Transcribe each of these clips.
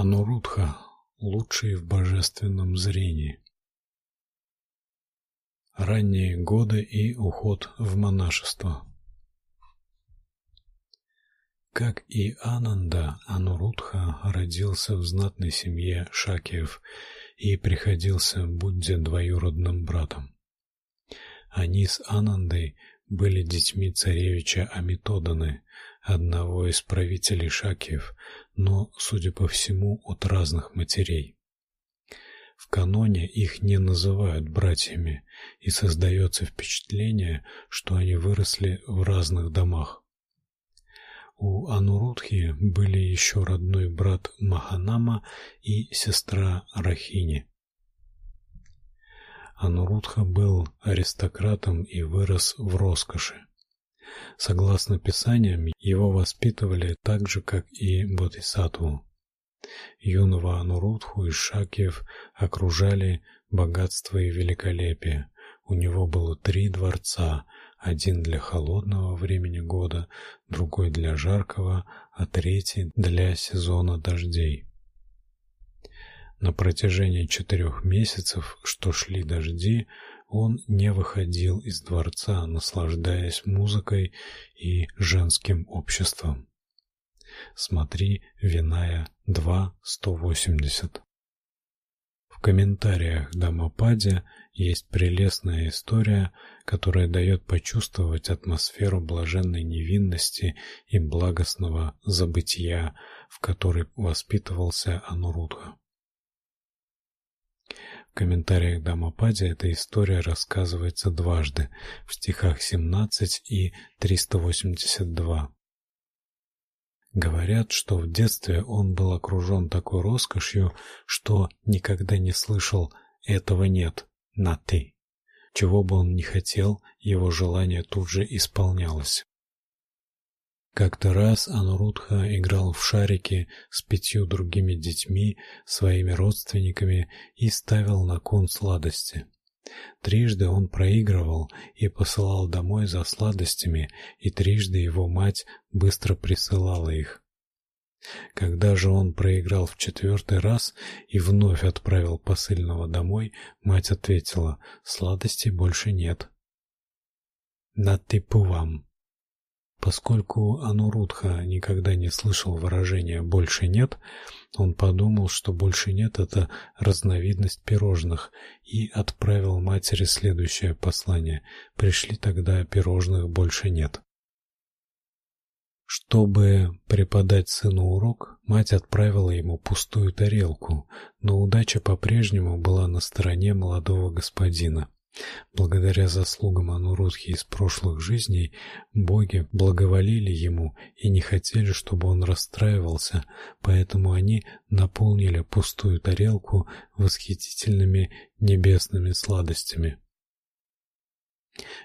Анурудха, лучший в божественном зрении. Ранние годы и уход в монашество. Как и Ананда, Анурудха родился в знатной семье Шакиев и приходился Будде двоюродным братом. Они с Анандой были детьми царевича Амитоданы, одного из правителей Шакиев, но, судя по всему, от разных матерей. В каноне их не называют братьями, и создается впечатление, что они выросли в разных домах. У Анурудхи были еще родной брат Маханама и сестра Рахини. Анурудха был аристократом и вырос в роскоши. Согласно писаниям, его воспитывали так же, как и Бодхисаттву. Юного Анурудху и Шакьев окружали богатство и великолепие. У него было три дворца, один для холодного времени года, другой для жаркого, а третий для сезона дождей. На протяжении четырех месяцев, что шли дожди, он не выходил из дворца, наслаждаясь музыкой и женским обществом. Смотри Виная 2.180. В комментариях Дамападе есть прелестная история, которая дает почувствовать атмосферу блаженной невинности и благостного забытия, в которой воспитывался Анурудха. В комментариях Дамападе эта история рассказывается дважды, в стихах 17 и 382. Говорят, что в детстве он был окружен такой роскошью, что никогда не слышал этого нет на ты. Чего бы он ни хотел, его желание тут же исполнялось. Как-то раз Анурудха играл в шарики с пятью другими детьми, своими родственниками и ставил на кон сладости. Трижды он проигрывал и посылал домой за сладостями, и трижды его мать быстро присылала их. Когда же он проиграл в четвертый раз и вновь отправил посыльного домой, мать ответила: "Сладостей больше нет". На ты вам. Поскольку Анурудха никогда не слышал выражения больше нет, он подумал, что больше нет это разновидность пирожных и отправил матери следующее послание: "Пришли тогда пирожных больше нет". Чтобы преподать сыну урок, мать отправила ему пустую тарелку, но удача по-прежнему была на стороне молодого господина. Благодаря заслугам Анурудхи из прошлых жизней боги благоволили ему и не хотели, чтобы он расстраивался, поэтому они наполнили пустую тарелку восхитительными небесными сладостями.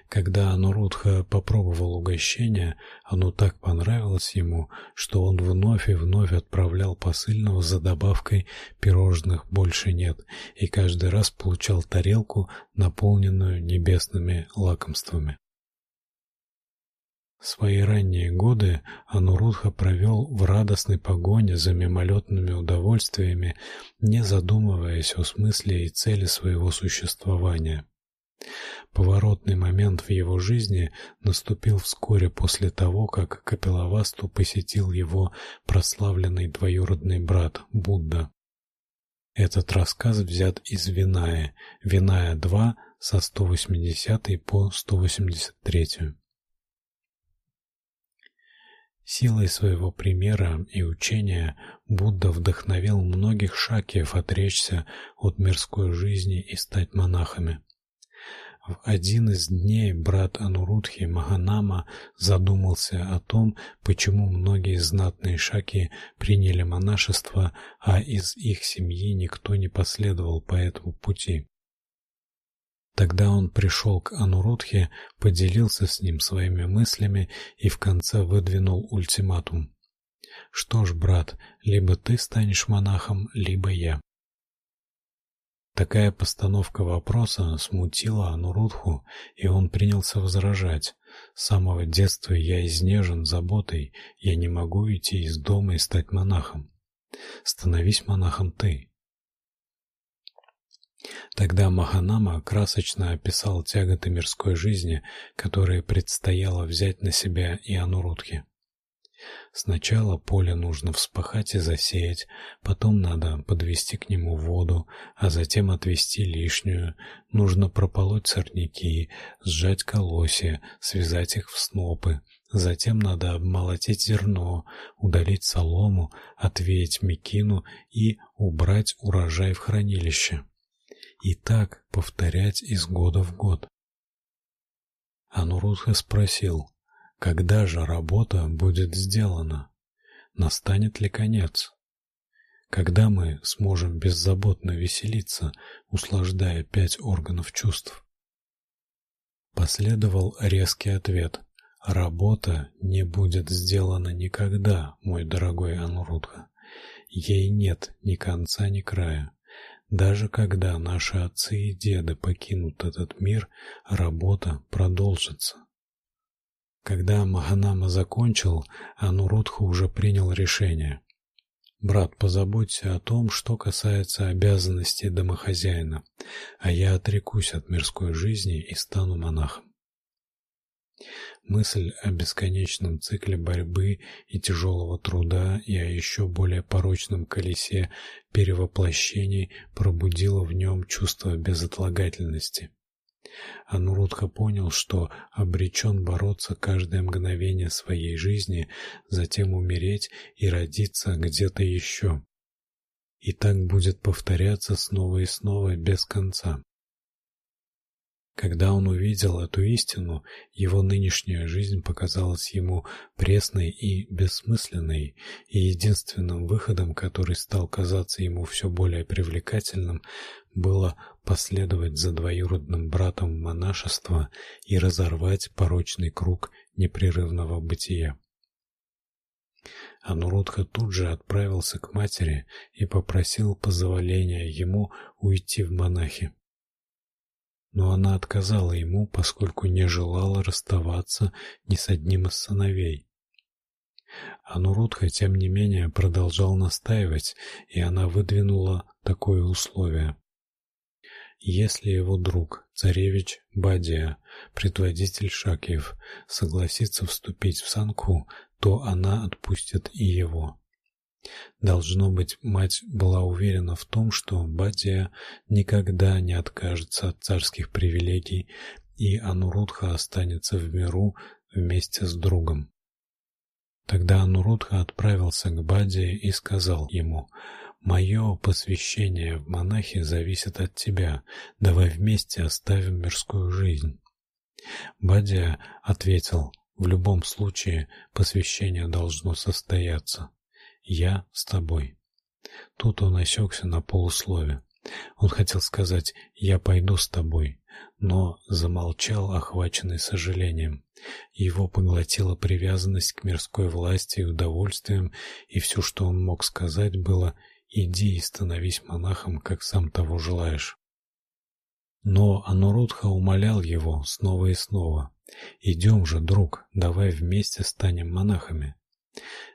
Когда Анурудха попробовал угощение, оно так понравилось ему, что он вновь и вновь отправлял посыльного за добавкой пирожных больше нет, и каждый раз получал тарелку, наполненную небесными лакомствами. Свои ранние годы Анурудха провел в радостной погоне за мимолетными удовольствиями, не задумываясь о смысле и цели своего существования. Поворотный момент в его жизни наступил вскоре после того, как Капилавасту посетил его прославленный двоюродный брат Будда. Этот рассказ взят из Виная, Виная 2 со 180 по 183. Силой своего примера и учения Будда вдохновил многих шакьев отречься от мирской жизни и стать монахами. В один из дней брат Анурудхи Маганама задумался о том, почему многие знатные шаки приняли монашество, а из их семьи никто не последовал по этому пути. Тогда он пришел к Анурудхе, поделился с ним своими мыслями и в конце выдвинул ультиматум. Что ж, брат, либо ты станешь монахом, либо я. Такая постановка вопроса смутила Анурудху, и он принялся возражать. С самого детства я изнежен заботой, я не могу идти из дома и стать монахом. Становись монахом ты. Тогда Маханама красочно описал тяготы мирской жизни, которые предстояло взять на себя и Анурудхе. Сначала поле нужно вспахать и засеять, потом надо подвести к нему воду, а затем отвести лишнюю. Нужно прополоть сорняки, сжать колосья, связать их в снопы. Затем надо обмолотить зерно, удалить солому, отвеять мекину и убрать урожай в хранилище. И так повторять из года в год. Анурудха спросил: когда же работа будет сделана? Настанет ли конец? Когда мы сможем беззаботно веселиться, услаждая пять органов чувств? Последовал резкий ответ: работа не будет сделана никогда, мой дорогой Анурудха. Ей нет ни конца, ни края. Даже когда наши отцы и деды покинут этот мир, работа продолжится. Когда Маханама закончил, Анурудха уже принял решение. Брат, позаботься о том, что касается обязанностей домохозяина, а я отрекусь от мирской жизни и стану монахом. Мысль о бесконечном цикле борьбы и тяжелого труда и о еще более порочном колесе перевоплощений пробудила в нем чувство безотлагательности. Анурудха понял, что обречен бороться каждое мгновение своей жизни, затем умереть и родиться где-то еще. И так будет повторяться снова и снова без конца. Когда он увидел эту истину, его нынешняя жизнь показалась ему пресной и бессмысленной, и единственным выходом, который стал казаться ему все более привлекательным, было последовать за двоюродным братом в монашество и разорвать порочный круг непрерывного бытия. Анурудха тут же отправился к матери и попросил позволения ему уйти в монахи. Но она отказала ему, поскольку не желала расставаться ни с одним из сыновей. Анурудха тем не менее продолжал настаивать, и она выдвинула такое условие: если его друг, царевич Бадия, предводитель Шакиев, согласится вступить в Санку, то она отпустит и его. Должно быть, мать была уверена в том, что Бадия никогда не откажется от царских привилегий, и Анурудха останется в миру вместе с другом. Тогда Анурудха отправился к Бадии и сказал ему: Мое посвящение в монахи зависит от тебя. Давай вместе оставим мирскую жизнь. Бадия ответил: в любом случае посвящение должно состояться. Я с тобой. Тут он осекся на полуслове. Он хотел сказать: "Я пойду с тобой", но замолчал, охваченный сожалением. Его поглотила привязанность к мирской власти и удовольствиям, и все, что он мог сказать, было: Иди и становись монахом, как сам того желаешь. Но Анурудха умолял его снова и снова: "Идем же, друг, давай вместе станем монахами".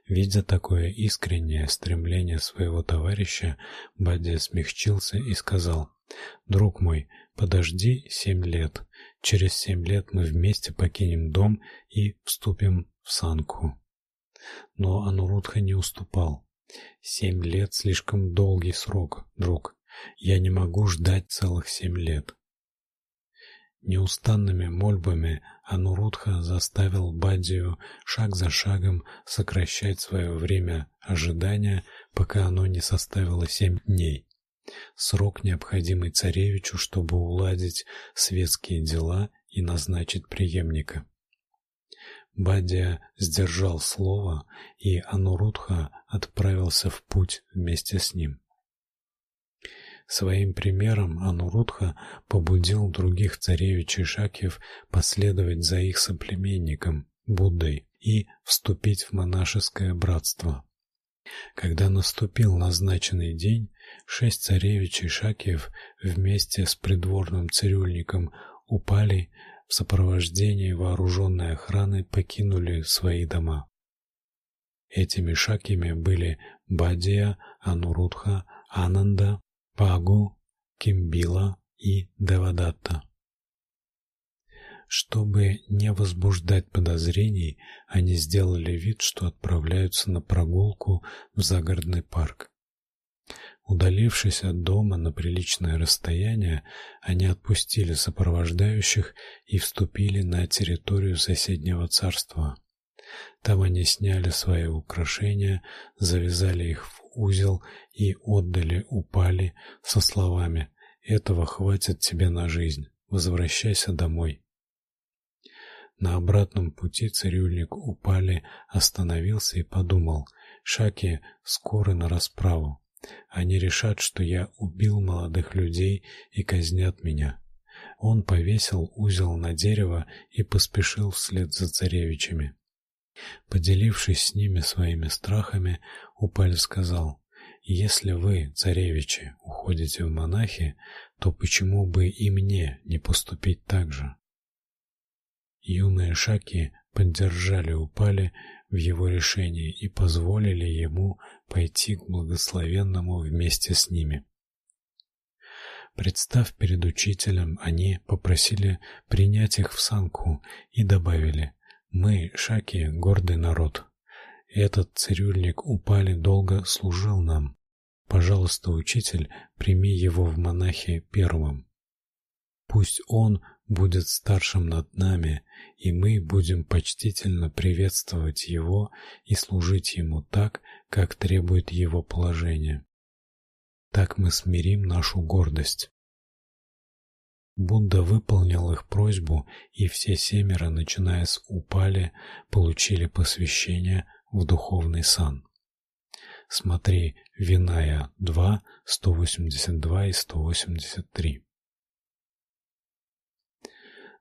Видя такое искреннее стремление своего товарища, Бадди смягчился и сказал: "Друг мой, подожди семь лет. Через семь лет мы вместе покинем дом и вступим в санку". Но Анурудха не уступал. Семь лет слишком долгий срок, друг. Я не могу ждать целых семь лет. Неустанными мольбами Анурудха заставил Бадию шаг за шагом сокращать свое время ожидания, пока оно не составило семь дней. Срок, необходимый царевичу, чтобы уладить светские дела и назначить преемника. Бадия сдержал слово, и Анурудха отправился в путь вместе с ним. Своим примером Анурудха побудил других царевичей Шакьев последовать за их соплеменником Буддой и вступить в монашеское братство. Когда наступил назначенный день, шесть царевичей Шакьев вместе с придворным цирюльником упали в сопровождении вооруженной охраны покинули свои дома. Этими шакями были Бадия, Анурудха, Ананда, Пагу, Кимбила и Девадатта. Чтобы не возбуждать подозрений, они сделали вид, что отправляются на прогулку в загородный парк. Удалившись от дома на приличное расстояние, они отпустили сопровождающих и вступили на территорию соседнего царства. Там они сняли свои украшения, завязали их в узел и отдали упали со словами: "Этого хватит тебе на жизнь. Возвращайся домой". На обратном пути цирюльник упали остановился и подумал: "Шаки скоро на расправу. Они решат, что я убил молодых людей и казнят меня". Он повесил узел на дерево и поспешил вслед за царевичами. Поделившись с ними своими страхами, Упаль сказал: "Если вы, царевичи, уходите в монахи, то почему бы и мне не поступить так же?" Юные шаки поддержали Упали в его решении и позволили ему пойти к благословенному вместе с ними. Представ перед учителем, они попросили принять их в санку и добавили: "Мы, шаки, гордый народ. Этот цирюльник Упали долго служил нам. Пожалуйста, учитель, прими его в монахи первым. Пусть он будет старшим над нами, и мы будем почтительно приветствовать его и служить ему так, как требует его положение. Так мы смирим нашу гордость. Будда выполнил их просьбу, и все семеро, начиная с Упали, получили посвящение в духовный сан. Смотри Виная 2, 182 и 183.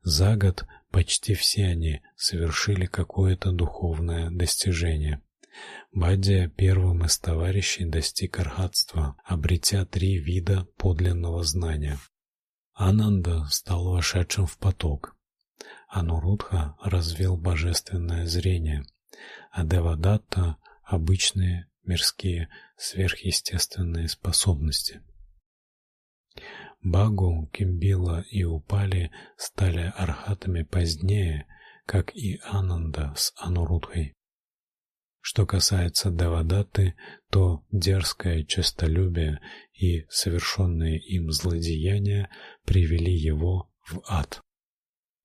За год почти все они совершили какое-то духовное достижение. Баддия первым из товарищей достиг архатства, обретя три вида подлинного знания. Ананда стал вошедшим в поток. Анурудха развил божественное зрение, а Девадатта обычные мирские сверхъестественные способности. Багу, Кимбила и Упали стали архатами позднее, как и Ананда с Анурудхой. Что касается Девадатты, то дерзкое честолюбие и совершенные им злодеяния привели его в ад.